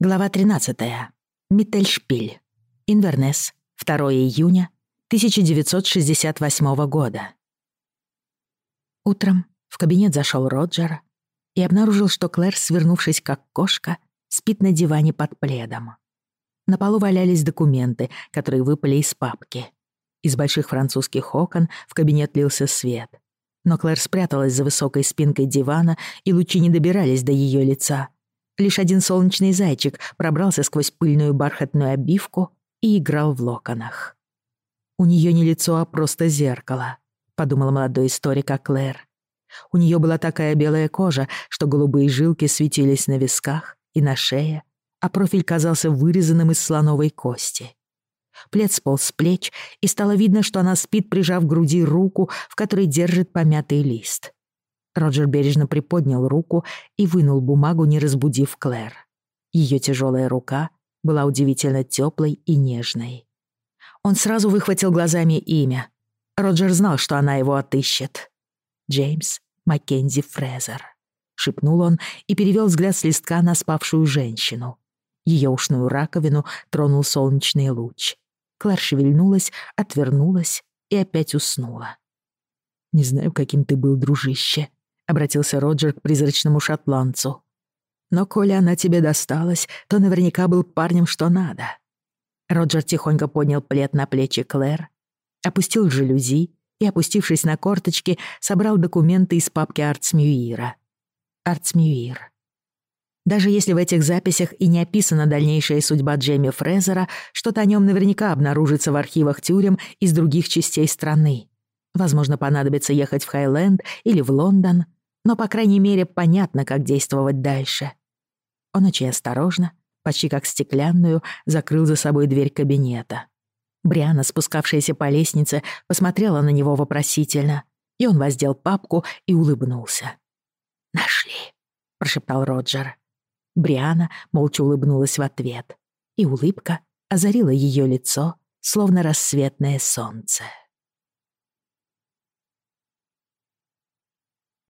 Глава 13. Миттельшпиль. Инвернес. 2 июня 1968 года. Утром в кабинет зашел Роджер и обнаружил, что Клэр, свернувшись как кошка, спит на диване под пледом. На полу валялись документы, которые выпали из папки. Из больших французских окон в кабинет лился свет. Но Клэр спряталась за высокой спинкой дивана, и лучи не добирались до ее лица — Лишь один солнечный зайчик пробрался сквозь пыльную бархатную обивку и играл в локонах. «У нее не лицо, а просто зеркало», — подумал молодой историк о Клэр. У нее была такая белая кожа, что голубые жилки светились на висках и на шее, а профиль казался вырезанным из слоновой кости. Плед сполз с плеч, и стало видно, что она спит, прижав к груди руку, в которой держит помятый лист. Роджер бережно приподнял руку и вынул бумагу, не разбудив Клэр. Ее тяжелая рука была удивительно теплой и нежной. Он сразу выхватил глазами имя. Роджер знал, что она его отыщет. «Джеймс Маккензи Фрезер», — шепнул он и перевел взгляд с листка на спавшую женщину. Ее ушную раковину тронул солнечный луч. Клэр шевельнулась, отвернулась и опять уснула. «Не знаю, каким ты был, дружище», — обратился Роджер к призрачному шотландцу. «Но коли она тебе досталась, то наверняка был парнем что надо». Роджер тихонько поднял плед на плечи Клэр, опустил жалюзи и, опустившись на корточки, собрал документы из папки Артсмюира. Артсмюир. Даже если в этих записях и не описана дальнейшая судьба Джейми Фрезера, что-то о нем наверняка обнаружится в архивах тюрем из других частей страны. Возможно, понадобится ехать в Хайленд или в Лондон но, по крайней мере, понятно, как действовать дальше. Он очень осторожно, почти как стеклянную, закрыл за собой дверь кабинета. Бриана, спускавшаяся по лестнице, посмотрела на него вопросительно, и он воздел папку и улыбнулся. «Нашли», — прошептал Роджер. Бриана молча улыбнулась в ответ, и улыбка озарила ее лицо, словно рассветное солнце.